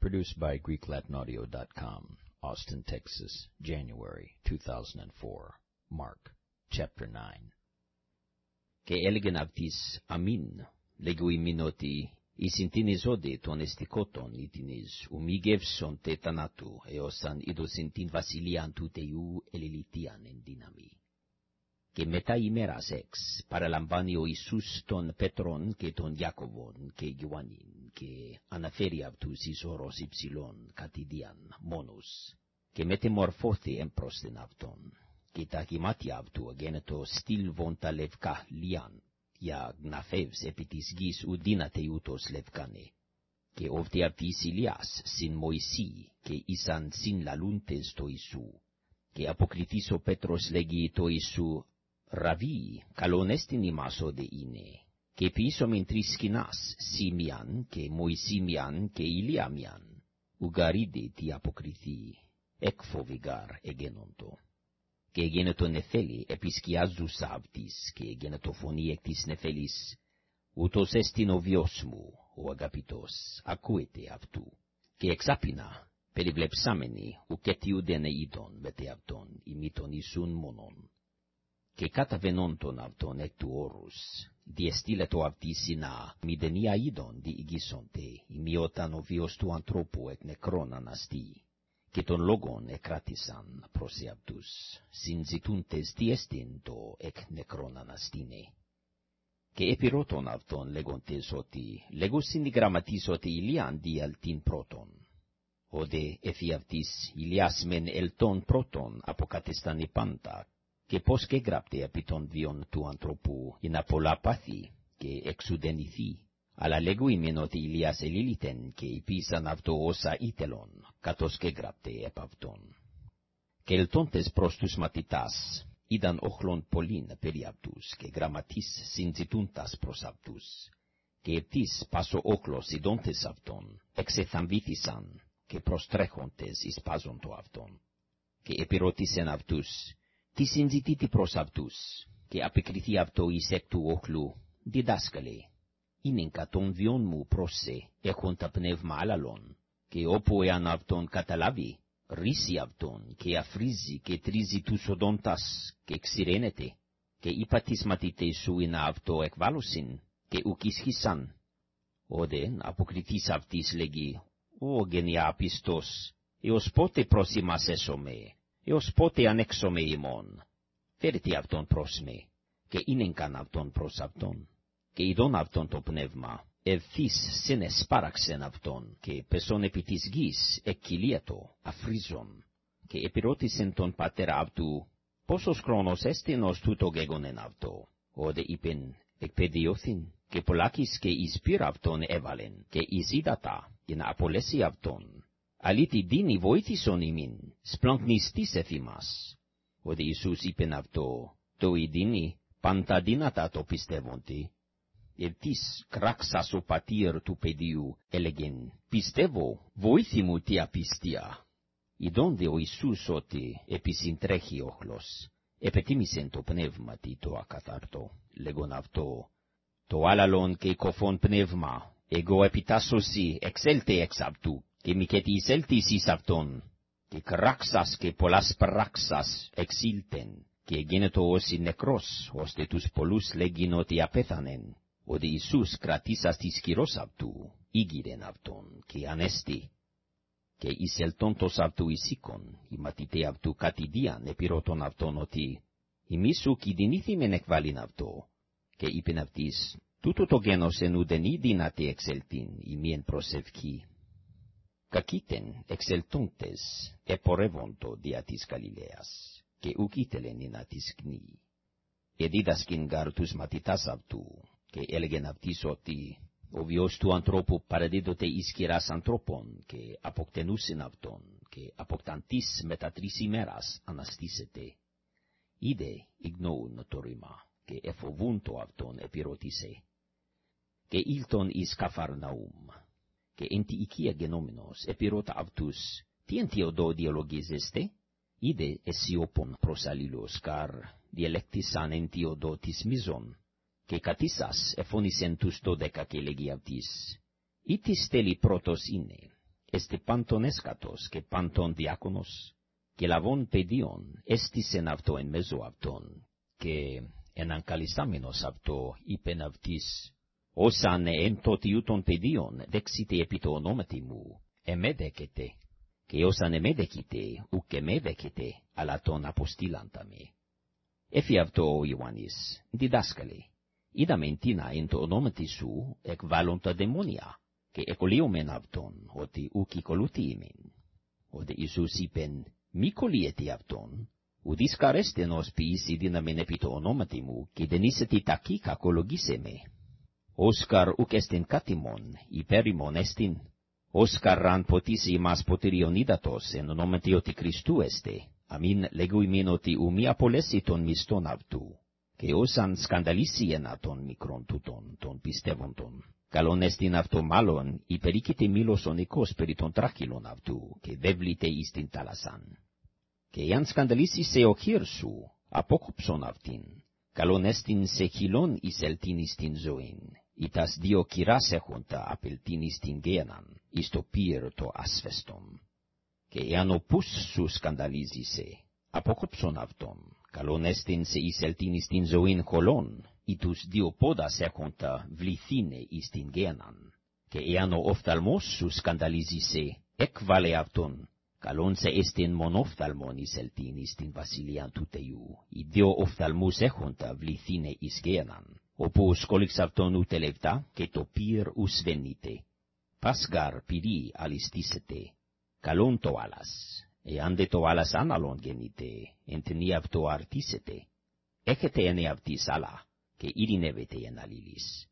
Produced by GreekLatinAudio.com, Austin, Texas, January 2004. Mark, chapter 9. Και έλεγεν αυτοίς αμήν, λέγουιμιν ότι εις την εισόδε των εστικότων ήτινες, ου μη γεύσον τε θανάτου, έως αν είδωσιν την βασιλείαν του Θεού ελιλητίαν εν δύναμη. Και μετά ημέρας εξ παραλαμβάνει ο Ιησούς τον Πέτρον και τον Ιάκωβον και Ιωάννην και αναφέρει αυτούς εις όρος υψηλών κατηδίαν μόνος. Και μετεμορφώθη εμπρόσθεν αυτόν. Και τα γημάτια αυτού αγένετο στήλβον τα λευκά λιάν. Για γναφεύς επί της γης ουδύνατε ούτως λευκάνε και όφτε αυτής Ηλιάς συν Μωυσή και ήσαν συν λαλούντες το Ιησού. Και αποκριθής ο Πέτρος λέγει το Ιησού Ραβί, καλόν εστιν ημάς όδε είναι, και πίσω μεν τρεις σκηνάς, Σίμιαν και Μωυσίμιαν και Ηλιάμιαν, ουγαρίδε τι αποκριθεί, εκφοβηγάρ εγένοντο. Και εγένετο νεφέλη επισκιάζουσα αυτής, και εγένετο φωνή εκ της νεφέλης, ούτως εστιν ο βιός μου, ο αγαπητός, ακούετε αυτού. Και εξάπινα, περιβλεψάμενοι, ουκέτι ουδένε είδον μετε αυτόν, ημίτων Ιησούν μόνον και καταβαινόντων αυτον εκ του όρους, διεστήλετο αυτοί συνά, μηδενία είδων διηγήσονται, ημιόταν ο βίος του ανθρώπου εκ νεκρών αναστεί, και τον λόγον εκράτησαν προς αυτούς, συνζητούντες τι εστιν το εκ νεκρών αναστήνε. Και επιρώτων αυτον λέγοντες ότι, λέγουσιν οι γραμματείς ότι Ηλίαν διαλ την πρώτον, οδε εφι αυτής Ηλιάς μεν ελτών πρώτον αποκατεστάνει πάντα, και πως και γράπτε επί των βίων του ανθρώπου, να πολλά πάθη και εξουδενηθεί. Αλλά λέγουιμεν ότι Ηλίας ελίλητεν και υπήσαν αυτό όσα ήθελον, κατός και γράπτε επ' αυτόν. Και ελτόντες προς τους μαθητάς, είδαν όχλον πολλήν περί αυτούς, και γραμματείς συνζητούντας προς αυτούς. Και επτής πάσο όχλος ειδόντες αυτόν, εξεθαμβήθησαν, και προστρέχοντες εις πάζοντο αυτόν. Και επιρώτησεν αυτούς, τι συνζητήτη προς αυτούς, και απεκριθεί αυτό εις εκ του όχλου, διδάσκαλε, είναι κατ' βιόν μου προς σε, έχουν τα πνεύμα άλλαλον, και όπου εάν αυτόν καταλάβει, ρίσει αυτόν, και αφρίζει και τρίζει τους οδόντας, και ξηρένεται, και είπα τις μαθητές σου είναι αυτό εκβάλωσιν, και ουκ ισχύσαν. Όδεν αποκριθείς αυτής λέγει, «Ω γενιά πιστός, έως πότε πρόσημας έσωμε, έως πότε ανέξομαι ημών. Φέρετε αυτόν προς με, και ίνενκαν αυτόν προς αυτόν, και ειδών αυτόν το πνεύμα, ευθύς σεν εσπάραξεν αυτόν, και πεσόν επί της γης εκκυλίατο, αφρίζον, και επιρώτησεν τον πατέρα αυτού, πόσος χρόνος έστειν ως τούτο γέγονεν αυτό, όδε είπεν, εκπαιδειώθην, και πολλάκις και εις πυρ αυτόν έβαλεν, και εις ύδατα, για να απολέσει αυτόν, αλήτη δίνει βοήθησον ημίν, σπλαγνιστής εφήμας. Ότι Ιησούς είπεν αυτό, το ειδίνει, πάντα δύνατα το πιστεύοντι. Ευτής κράξας ο πατήρ του παιδίου έλεγεν, πιστεύω, βοήθη μου τι απιστία. Ιδόνde ο Ιησούς ότι επισυντρέχει όχλος, επετίμησεν το πνεύμα τι το ακαθάρτο, λέγον αυτό, το άλλαλον και κοφόν πνεύμα, εγώ επιτάσσωση εξέλτε εξ αυτού, και μη και της έλτης αυτόν, και κράξας και πολλάς πράξας εξήλτεν, και γένετο όσοι νεκρός, ώστε τους πολλούς λέγειν ότι απέθανεν, ότι Ιησούς κρατήσας της κυρός αυτού, ήγηρεν αυτόν, και ανέστη. Και εις ελτόντος αυτού εισήκον, οι μαθητέ αυτού κατηδίαν επιρώτων αυτόν ότι, ημίσου κιδινήθημεν εκβάλιν αυτό, και είπεν αυτής, τούτο το γένος εν ουδεν ή δυνατή εξελτήν, ημίεν προσευχή, κακίτεν εξελτούντες επορεύοντο δια της Γαλιλαίας, και ουκ ήθελεν να της κνή. Εδίδασκην γαρ τους μαθητάς αυτού, και έλεγεν αυτής ότι ο βιος του ανθρώπου παραδίδοτε εις κυράς ανθρώπων, και αποκτενούσιν αυτόν, και αποκταντής μετά τρεις ημέρας αναστήσετε. Είδε ηγνοούν το ρήμα, και εφοβούν το αυτόν επιρωτήσε. Και ήλτον εις Καφαρναούμ, και εν τη οικία γενόμενος επιρώτα αυτούς, τι εν τιοδό διαλογίζεστε, είδε εσιόπον προς αλλήλους, καρ διαλεκτήσαν εν τιοδό της μίζων, και κατήσας εφώνησεν τους το δέκα και λέγει αυτής, ή της τέλει πρώτος είναι, este panton escatos, que panton diaconos, que lavon όσαν εν τότιου των παιδίων δεξίτε επί μου, εμέ και όσαν εμέ δέκετε, ουκ εμέ δέκετε, αλλά τον αποστήλαντα με. Έφυ Ιωάννης, διδάσκαλε, είδαμε τίνα εν σου, εκβάλλον δαιμόνια, και εκολείωμεν αυτόν, ότι ουκ κολούτι είμεν. Ότι Ιησούς είπεν, μη κολλιέται αυτόν. Oscar uc estin katimon, iperimon estin, Oscar ran potisi mas potirionidatos en onomatio ti Christu este, amin leguimin oti umia polesiton miston avtu, que osan scandalisien aton micron tuton, ton pistevonton calon estin avto malon, ipericite milos onikos periton trachilon avtu, que deblite istin talasan. Que ian scandalisi se ochirsu, apokopson avtin, calon estin sechilon iseltin istin zoin, itas dio kirase junta apeltin istin genan, isto pir to asvestom. Que ian opus su scandalisi se, apokopson avtom, calon estin se iseltin istin zoin holon, itus dio poda seconta vlithine istin genan, ke eano oftalmos su scandalizise, ec vale avton, calon se estin mon oftalmon iseltin istin vasilian tuteiu, i dio oftalmus echonta vlithine is όπου σκόλιξ αυτόν ούτε και το πυρ ουσβενείται. Πάσκαρ πυρί αλιστήσετε. Καλόν το άλλας. Εάν δε το άλλας άναλον γεννείτε, εν τενή αρτίσετε. Έχετε ενε αυτής και ειρηνεύετε εν.